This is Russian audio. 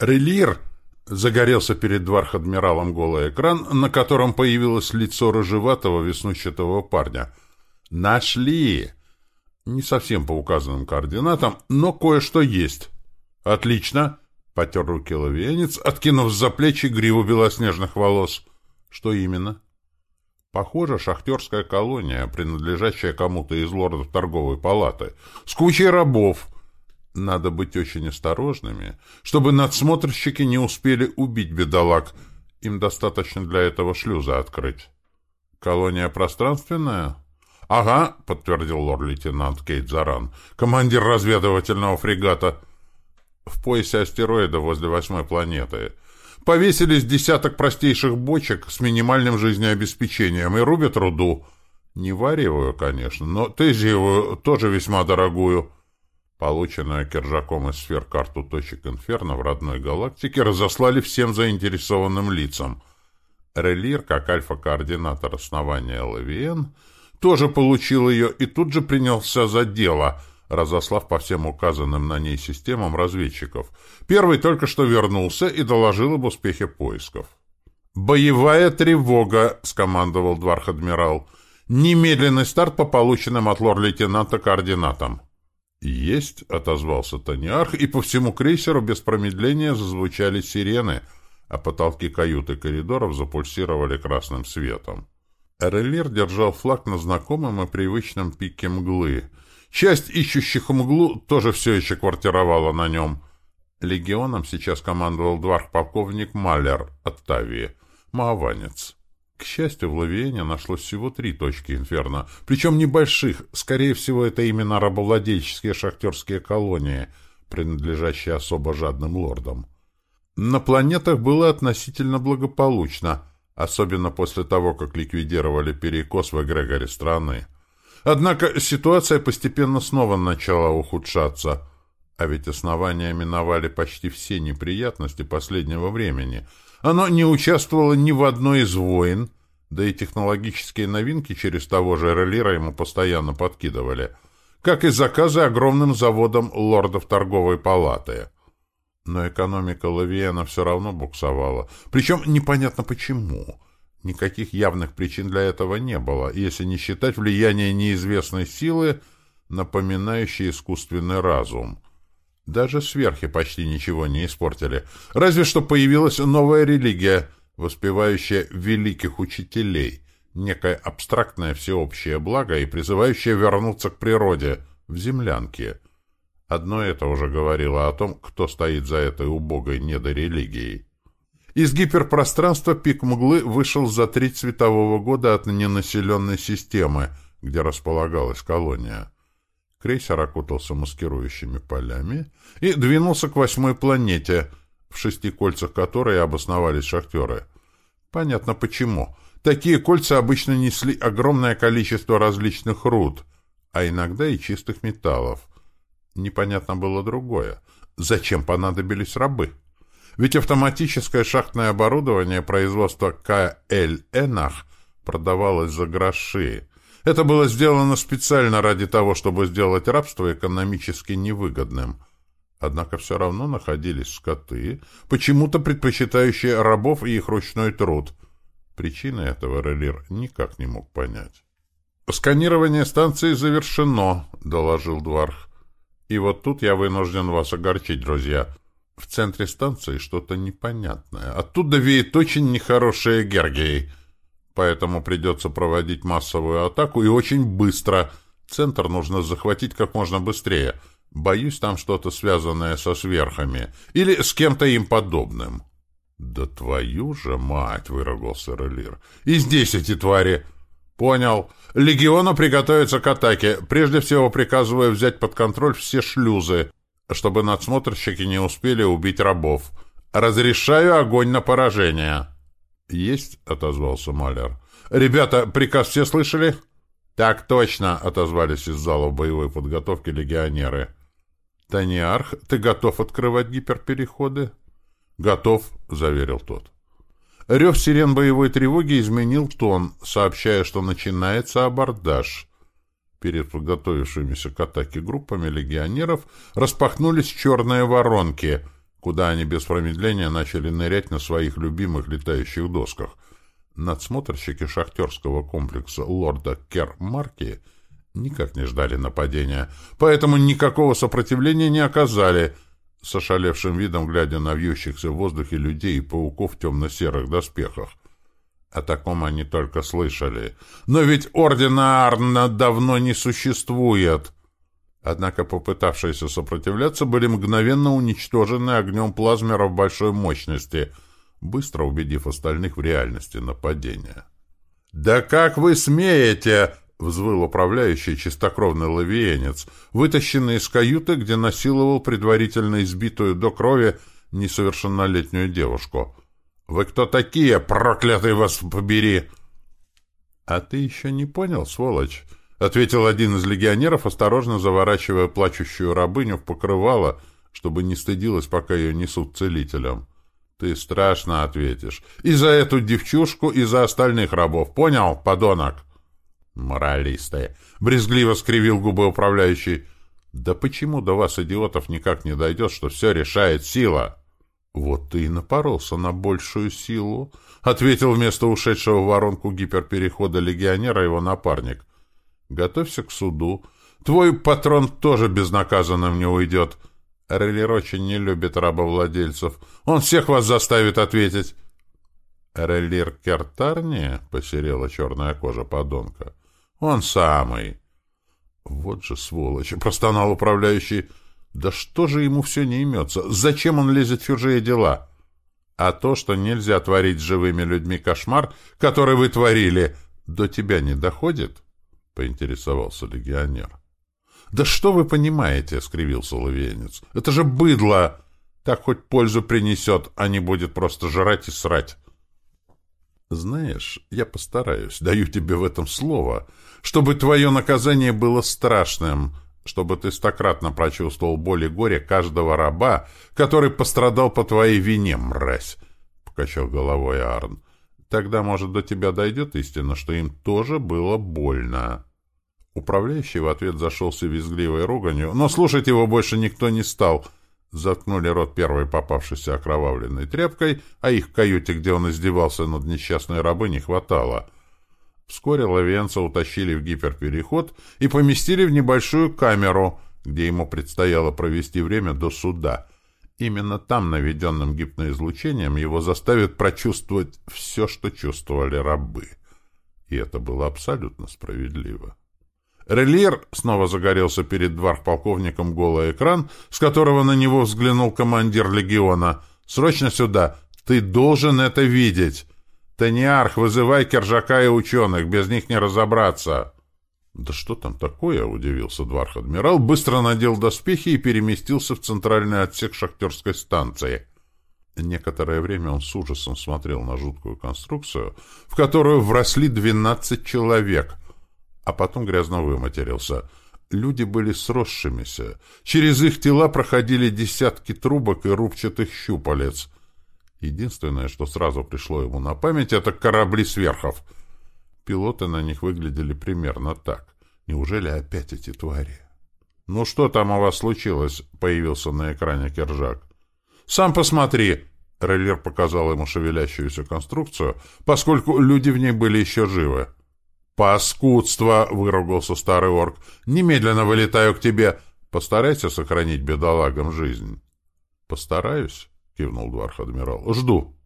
«Релир!» — загорелся перед дворх-адмиралом голый экран, на котором появилось лицо рыжеватого веснущатого парня. «Нашли!» «Не совсем по указанным координатам, но кое-что есть». «Отлично!» — потер руки лавиенец, откинув за плечи гриву белоснежных волос. «Что именно?» Похоже, шахтерская колония, принадлежащая кому-то из лордов торговой палаты, с кучей рабов, надо быть очень осторожными, чтобы надсмотрщики не успели убить бедолаг. Им достаточно для этого шлюза открыть. Колония пространственная? Ага, подтвердил лорд-лейтенант Кейт Заран, командир разведывательного фрегата. В поясе астероида возле восьмой планеты. Повесились десяток простейших бочек с минимальным жизнеобеспечением и рубят руду. Не вариваю, конечно, но тезиевую тоже весьма дорогую. Полученную Кержаком из сфер карту точек Инферно в родной галактике разослали всем заинтересованным лицам. Релир, как альфа-координатор основания ЛВН, тоже получил ее и тут же принялся за дело, разослав по всем указанным на ней системам разведчиков. Первый только что вернулся и доложил об успехе поисков. «Боевая тревога!» — скомандовал Дварх-адмирал. «Немедленный старт по полученным от лор-лейтенанта координатам». «Есть», — отозвался Таниарх, и по всему крейсеру без промедления зазвучали сирены, а потолки каюты коридоров запульсировали красным светом. Эрелир держал флаг на знакомом и привычном пике мглы. Часть ищущих мглу тоже все еще квартировала на нем. Легионом сейчас командовал дварх-полковник Маллер от Тавии, мааванец. К счастью, в Лавиене нашлось всего три точки инферно, причем небольших, скорее всего, это именно рабовладельческие шахтерские колонии, принадлежащие особо жадным лордам. На планетах было относительно благополучно, особенно после того, как ликвидировали перекос в эгрегоре страны. Однако ситуация постепенно снова начала ухудшаться, а ведь основания миновали почти все неприятности последнего времени — оно не участвовало ни в одной из войн, да и технологические новинки через того же Релира ему постоянно подкидывали, как и заказы огромным заводам лордов торговой палаты. Но экономика Лавиена все равно буксовала, причем непонятно почему. Никаких явных причин для этого не было, если не считать влияние неизвестной силы, напоминающей искусственный разум — даже сверхи почти ничего не испортили. Разве что появилась новая религия, воспевающая великих учителей, некое абстрактное всеобщее благо и призывающее вернуться к природе, в землянке. Одно это уже говорило о том, кто стоит за этой убогой недорелигией. Из гиперпространства пик мглы вышел за три светового года от ненаселенной системы, где располагалась колония. Крейсер окутался маскирующими полями и двинулся к восьмой планете, в шести кольцах которой обосновались шахтеры. Понятно почему. Такие кольца обычно несли огромное количество различных руд, а иногда и чистых металлов. Непонятно было другое. Зачем понадобились рабы? Ведь автоматическое шахтное оборудование производства КЛ продавалось за гроши, это было сделано специально ради того, чтобы сделать рабство экономически невыгодным. Однако все равно находились скоты, почему-то предпочитающие рабов и их ручной труд. Причины этого Релир никак не мог понять. «Сканирование станции завершено», — доложил Дварх. «И вот тут я вынужден вас огорчить, друзья. В центре станции что-то непонятное. Оттуда веет очень нехорошая Гергией» поэтому придется проводить массовую атаку и очень быстро. Центр нужно захватить как можно быстрее. Боюсь, там что-то связанное со сверхами или с кем-то им подобным. — Да твою же мать! — выругался Релир. — И здесь эти твари! — Понял. Легиону приготовиться к атаке. Прежде всего приказываю взять под контроль все шлюзы, чтобы надсмотрщики не успели убить рабов. Разрешаю огонь на поражение. — «Есть», — отозвался Маляр. «Ребята, приказ все слышали?» «Так точно», — отозвались из зала боевой подготовки легионеры. «Таниарх, ты готов открывать гиперпереходы?» «Готов», — заверил тот. Рев сирен боевой тревоги изменил тон, сообщая, что начинается абордаж. Перед подготовившимися к атаке группами легионеров распахнулись черные воронки, куда они без промедления начали нырять на своих любимых летающих досках. Надсмотрщики шахтерского комплекса лорда Кермарки никак не ждали нападения, поэтому никакого сопротивления не оказали, с ошалевшим видом глядя на вьющихся в воздухе людей и пауков в темно-серых доспехах. О таком они только слышали. Но ведь Ордена Арна давно не существует. Однако попытавшиеся сопротивляться были мгновенно уничтожены огнем плазмеров большой мощности, быстро убедив остальных в реальности нападения. «Да как вы смеете!» — взвыл управляющий чистокровный лавиенец, вытащенный из каюты, где насиловал предварительно избитую до крови несовершеннолетнюю девушку. «Вы кто такие, проклятый вас побери!» «А ты еще не понял, сволочь?» — ответил один из легионеров, осторожно заворачивая плачущую рабыню в покрывало, чтобы не стыдилась, пока ее несут целителям. «Ты страшно ответишь. И за эту девчушку, и за остальных рабов. Понял, подонок?» «Моралисты!» — брезгливо скривил губы управляющий. «Да почему до вас, идиотов, никак не дойдет, что все решает сила?» «Вот ты и напоролся на большую силу», — ответил вместо ушедшего в воронку гиперперехода легионера его напарник. Готовься к суду. Твой патрон тоже безнаказанным не уйдет. Реллер очень не любит рабовладельцев. Он всех вас заставит ответить. Реллир Кертарни? — посерела черная кожа подонка. Он самый. Вот же сволочь! — простонал управляющий. Да что же ему все не имется? Зачем он лезет в чужие дела? А то, что нельзя творить живыми людьми кошмар, который вы творили, до тебя не доходит? — поинтересовался легионер. «Да что вы понимаете?» — скривился лавенец. «Это же быдло! Так хоть пользу принесет, а не будет просто жрать и срать». «Знаешь, я постараюсь, даю тебе в этом слово, чтобы твое наказание было страшным, чтобы ты стократно прочувствовал боль и горе каждого раба, который пострадал по твоей вине, мразь!» — покачал головой Арн. Тогда, может, до тебя дойдет истина, что им тоже было больно. Управляющий в ответ зашелся визгливой руганью, но слушать его больше никто не стал. Заткнули рот первой попавшейся окровавленной тряпкой, а их в каюте, где он издевался над несчастной рабой, не хватало. Вскоре Лавенца утащили в гиперпереход и поместили в небольшую камеру, где ему предстояло провести время до суда — Именно там, наведенным гипноизлучением, его заставят прочувствовать все, что чувствовали рабы. И это было абсолютно справедливо. Релир снова загорелся перед дворполковником голый экран, с которого на него взглянул командир легиона. «Срочно сюда! Ты должен это видеть! Таниарх, вызывай кержака и ученых, без них не разобраться!» «Да что там такое?» — удивился Дварх-адмирал, быстро надел доспехи и переместился в центральный отсек шахтерской станции. Некоторое время он с ужасом смотрел на жуткую конструкцию, в которую вросли двенадцать человек, а потом грязно выматерился. Люди были сросшимися. Через их тела проходили десятки трубок и рубчатых щупалец. Единственное, что сразу пришло ему на память, — это корабли сверхов — Пилоты на них выглядели примерно так. Неужели опять эти твари? «Ну что там у вас случилось?» — появился на экране Кержак. «Сам посмотри!» — Рейлер показал ему шевелящуюся конструкцию, поскольку люди в ней были еще живы. «Паскудство!» — выругался старый орк. «Немедленно вылетаю к тебе! Постарайся сохранить бедолагам жизнь!» «Постараюсь!» — кивнул Дварх-адмирал. «Жду!»